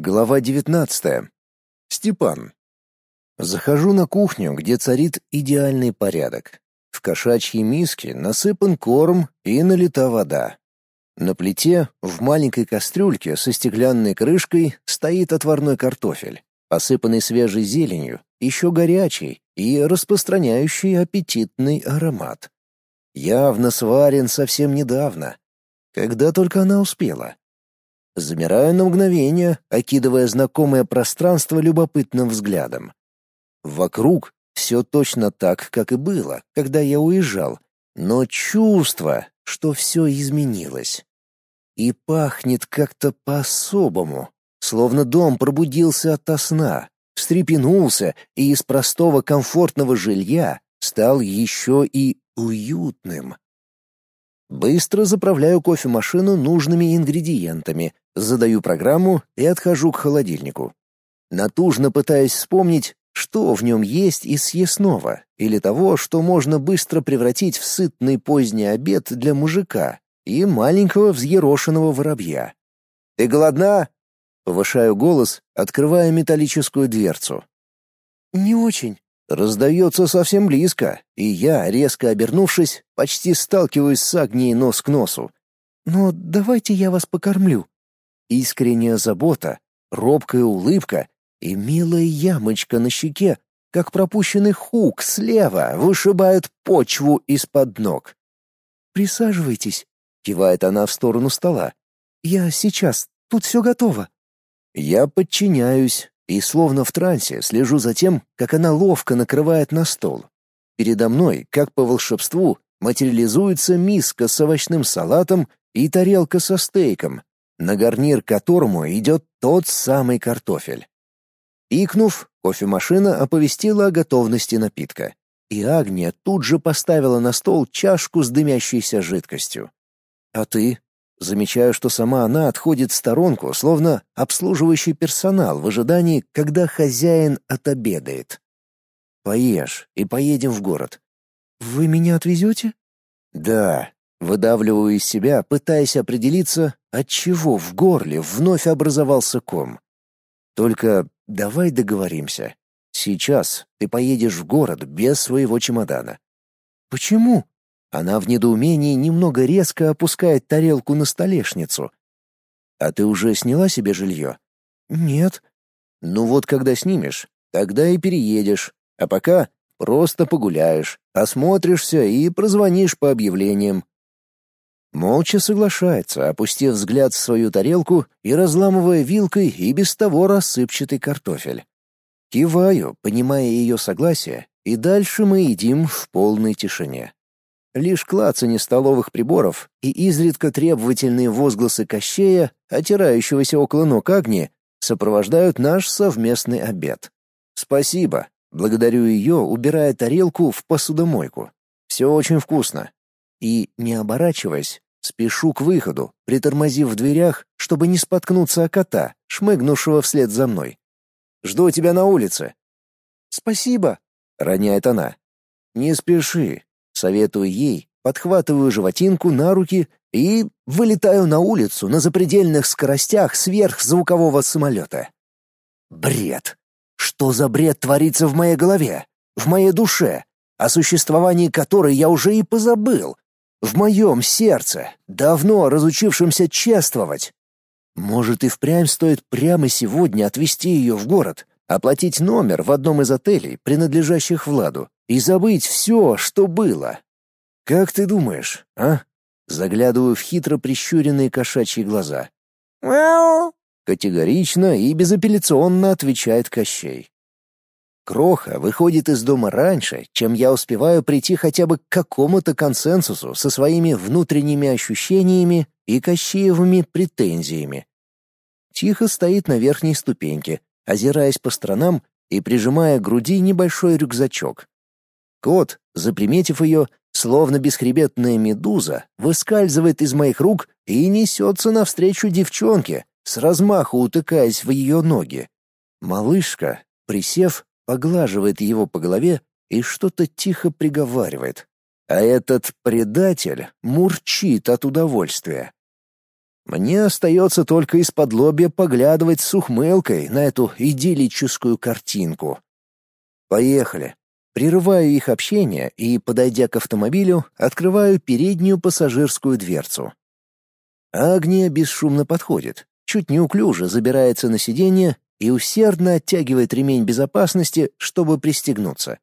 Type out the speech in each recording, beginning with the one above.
Глава 19. Степан. Захожу на кухню, где царит идеальный порядок. В кошачьей миске насыпан корм и налита вода. На плите в маленькой кастрюльке со стеклянной крышкой стоит отварной картофель, посыпанный свежей зеленью, еще горячий и распространяющий аппетитный аромат. Явно сварен совсем недавно. Когда только она успела. Замираю на мгновение, окидывая знакомое пространство любопытным взглядом. Вокруг все точно так, как и было, когда я уезжал, но чувство, что все изменилось. И пахнет как-то по-особому, словно дом пробудился ото сна, встрепенулся и из простого комфортного жилья стал еще и уютным. Быстро заправляю кофемашину нужными ингредиентами, задаю программу и отхожу к холодильнику. Натужно пытаюсь вспомнить, что в нем есть из съестного или того, что можно быстро превратить в сытный поздний обед для мужика и маленького взъерошенного воробья. «Ты голодна?» — повышаю голос, открывая металлическую дверцу. «Не очень», Раздается совсем близко, и я, резко обернувшись, почти сталкиваюсь с Агнией нос к носу. «Но давайте я вас покормлю». Искренняя забота, робкая улыбка и милая ямочка на щеке, как пропущенный хук слева, вышибают почву из-под ног. «Присаживайтесь», — кивает она в сторону стола. «Я сейчас. Тут все готово». Я подчиняюсь, и словно в трансе слежу за тем, как она ловко накрывает на стол. Передо мной, как по волшебству, материализуется миска с овощным салатом и тарелка со стейком, на гарнир которому идет тот самый картофель. Икнув, кофемашина оповестила о готовности напитка, и Агния тут же поставила на стол чашку с дымящейся жидкостью. «А ты?» Замечаю, что сама она отходит в сторонку, словно обслуживающий персонал в ожидании, когда хозяин отобедает. «Поешь и поедем в город». «Вы меня отвезете?» «Да». Выдавливаю из себя, пытаясь определиться, от чего в горле вновь образовался ком. «Только давай договоримся. Сейчас ты поедешь в город без своего чемодана». «Почему?» Она в недоумении немного резко опускает тарелку на столешницу. «А ты уже сняла себе жилье?» «Нет». «Ну вот когда снимешь, тогда и переедешь. А пока просто погуляешь, осмотришься и прозвонишь по объявлениям». Молча соглашается, опустив взгляд в свою тарелку и разламывая вилкой и без того рассыпчатый картофель. Киваю, понимая ее согласие, и дальше мы едим в полной тишине. Лишь клацанье столовых приборов и изредка требовательные возгласы Кощея, отирающегося около ног Агни, сопровождают наш совместный обед. Спасибо. Благодарю ее, убирая тарелку в посудомойку. Все очень вкусно. И, не оборачиваясь, спешу к выходу, притормозив в дверях, чтобы не споткнуться о кота, шмыгнувшего вслед за мной. «Жду тебя на улице». «Спасибо», — роняет она. «Не спеши. Советую ей, подхватываю животинку на руки и вылетаю на улицу на запредельных скоростях сверхзвукового самолета. Бред! Что за бред творится в моей голове, в моей душе, о существовании которой я уже и позабыл, в моем сердце, давно разучившемся чествовать? Может, и впрямь стоит прямо сегодня отвезти ее в город, оплатить номер в одном из отелей, принадлежащих Владу, и забыть все, что было. Как ты думаешь, а? Заглядываю в хитро прищуренные кошачьи глаза. «Мяу!» — категорично и безапелляционно отвечает Кощей. Кроха выходит из дома раньше, чем я успеваю прийти хотя бы к какому-то консенсусу со своими внутренними ощущениями и Кощеевыми претензиями. Тихо стоит на верхней ступеньке, озираясь по сторонам и прижимая к груди небольшой рюкзачок. Кот, заприметив ее, словно бесхребетная медуза, выскальзывает из моих рук и несется навстречу девчонке, с размаху утыкаясь в ее ноги. Малышка, присев, поглаживает его по голове и что-то тихо приговаривает. А этот предатель мурчит от удовольствия. Мне остается только из-под лобья поглядывать с ухмылкой на эту идиллическую картинку. Поехали. Прерываю их общение и, подойдя к автомобилю, открываю переднюю пассажирскую дверцу. Агния бесшумно подходит, чуть неуклюже забирается на сиденье и усердно оттягивает ремень безопасности, чтобы пристегнуться.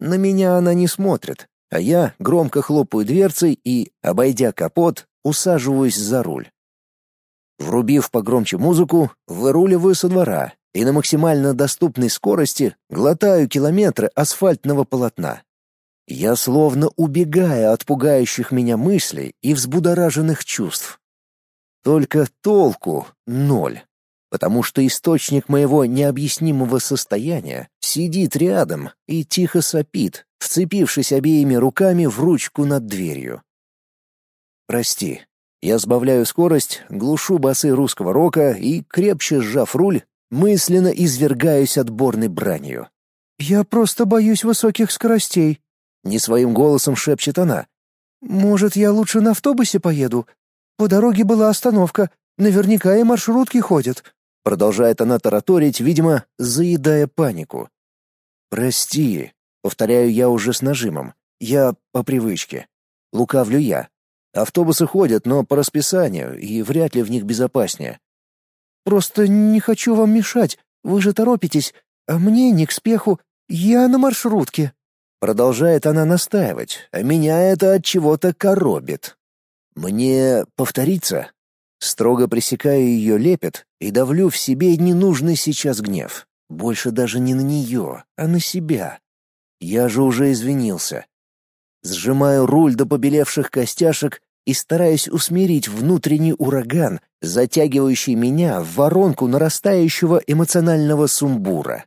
На меня она не смотрит, а я громко хлопаю дверцей и, обойдя капот, усаживаюсь за руль. Врубив погромче музыку, выруливаю со двора и на максимально доступной скорости глотаю километры асфальтного полотна. Я словно убегаю от пугающих меня мыслей и взбудораженных чувств. Только толку ноль, потому что источник моего необъяснимого состояния сидит рядом и тихо сопит, вцепившись обеими руками в ручку над дверью. «Прости». Я сбавляю скорость, глушу басы русского рока и, крепче сжав руль, мысленно извергаюсь отборной бранью. «Я просто боюсь высоких скоростей», — не своим голосом шепчет она. «Может, я лучше на автобусе поеду? По дороге была остановка, наверняка и маршрутки ходят». Продолжает она тараторить, видимо, заедая панику. «Прости», — повторяю я уже с нажимом. «Я по привычке. Лукавлю я. Автобусы ходят, но по расписанию, и вряд ли в них безопаснее. Просто не хочу вам мешать. Вы же торопитесь, а мне не к спеху. Я на маршрутке. Продолжает она настаивать, а меня это от чего-то коробит. Мне повториться? Строго пресекаю ее лепет и давлю в себе ненужный сейчас гнев. Больше даже не на нее, а на себя. Я же уже извинился. Сжимаю руль до побелевших костяшек и стараюсь усмирить внутренний ураган, затягивающий меня в воронку нарастающего эмоционального сумбура.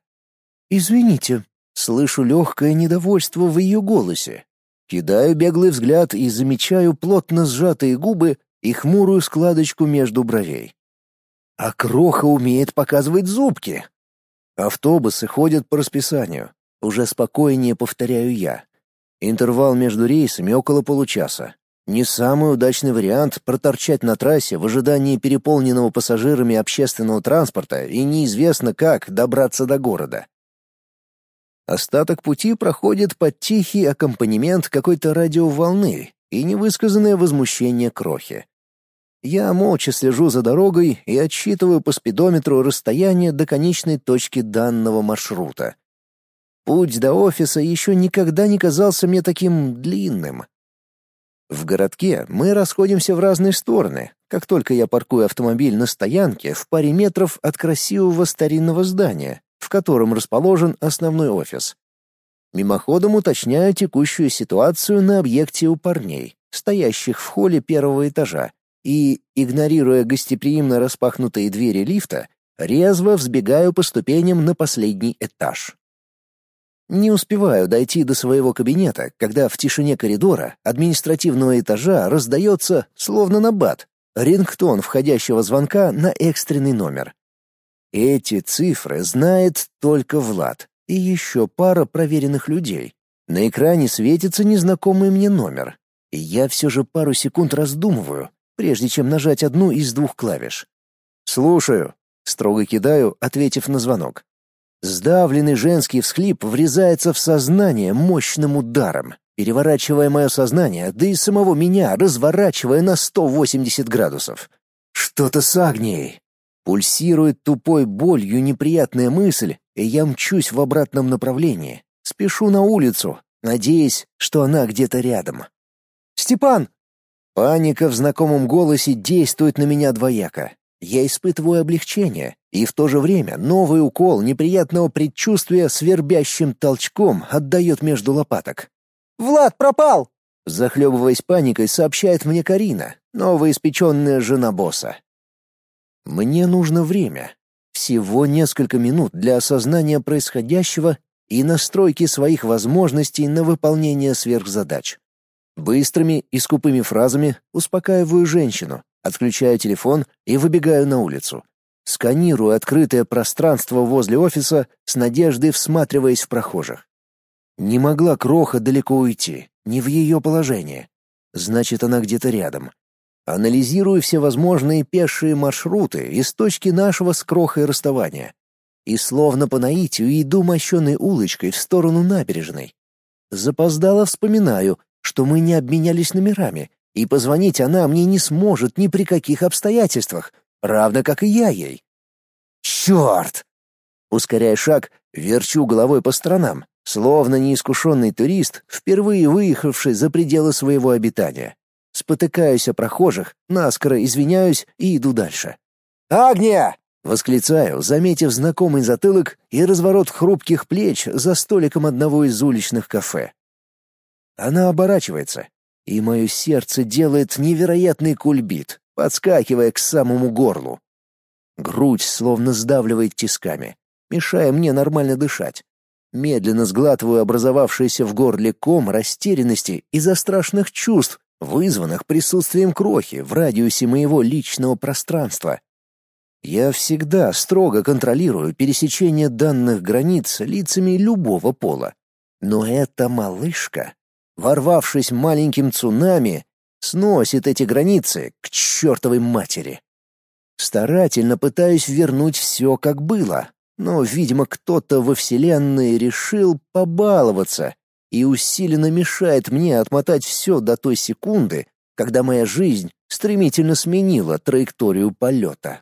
«Извините», — слышу легкое недовольство в ее голосе. Кидаю беглый взгляд и замечаю плотно сжатые губы и хмурую складочку между бровей. А Кроха умеет показывать зубки. Автобусы ходят по расписанию. Уже спокойнее повторяю я. Интервал между рейсами около получаса. Не самый удачный вариант проторчать на трассе в ожидании переполненного пассажирами общественного транспорта и неизвестно как добраться до города. Остаток пути проходит под тихий аккомпанемент какой-то радиоволны и невысказанное возмущение крохи. Я молча слежу за дорогой и отсчитываю по спидометру расстояние до конечной точки данного маршрута. Путь до офиса еще никогда не казался мне таким длинным. В городке мы расходимся в разные стороны, как только я паркую автомобиль на стоянке в паре метров от красивого старинного здания, в котором расположен основной офис. Мимоходом уточняю текущую ситуацию на объекте у парней, стоящих в холле первого этажа, и, игнорируя гостеприимно распахнутые двери лифта, резво взбегаю по ступеням на последний этаж. Не успеваю дойти до своего кабинета, когда в тишине коридора административного этажа раздается, словно набат, рингтон входящего звонка на экстренный номер. Эти цифры знает только Влад и еще пара проверенных людей. На экране светится незнакомый мне номер, и я все же пару секунд раздумываю, прежде чем нажать одну из двух клавиш. «Слушаю», — строго кидаю, ответив на звонок. Сдавленный женский всхлип врезается в сознание мощным ударом, переворачивая мое сознание, да и самого меня разворачивая на 180 градусов. Что-то с Агнией. Пульсирует тупой болью неприятная мысль, и я мчусь в обратном направлении. Спешу на улицу, надеясь, что она где-то рядом. «Степан!» Паника в знакомом голосе действует на меня двояко. Я испытываю облегчение, и в то же время новый укол неприятного предчувствия свербящим толчком отдает между лопаток. «Влад пропал!» Захлебываясь паникой, сообщает мне Карина, новоиспеченная жена босса. Мне нужно время. Всего несколько минут для осознания происходящего и настройки своих возможностей на выполнение сверхзадач. Быстрыми и скупыми фразами успокаиваю женщину, Отключаю телефон и выбегаю на улицу. Сканирую открытое пространство возле офиса с надеждой всматриваясь в прохожих. Не могла Кроха далеко уйти, не в ее положении. Значит, она где-то рядом. Анализирую всевозможные пешие маршруты из точки нашего с крохой расставания. И словно по наитию иду мощеной улочкой в сторону набережной. Запоздало вспоминаю, что мы не обменялись номерами, и позвонить она мне не сможет ни при каких обстоятельствах, равно как и я ей. Черт! Ускоряя шаг, верчу головой по сторонам, словно неискушенный турист, впервые выехавший за пределы своего обитания. Спотыкаюсь о прохожих, наскоро извиняюсь и иду дальше. «Агния!» — восклицаю, заметив знакомый затылок и разворот хрупких плеч за столиком одного из уличных кафе. Она оборачивается, и мое сердце делает невероятный кульбит, подскакивая к самому горлу. Грудь словно сдавливает тисками, мешая мне нормально дышать. Медленно сглатываю образовавшийся в горле ком растерянности из-за страшных чувств, вызванных присутствием крохи в радиусе моего личного пространства. Я всегда строго контролирую пересечение данных границ лицами любого пола. Но эта малышка, ворвавшись маленьким цунами, сносит эти границы к чертовой матери. Старательно пытаюсь вернуть все, как было, но, видимо, кто-то во Вселенной решил побаловаться и усиленно мешает мне отмотать все до той секунды, когда моя жизнь стремительно сменила траекторию полета.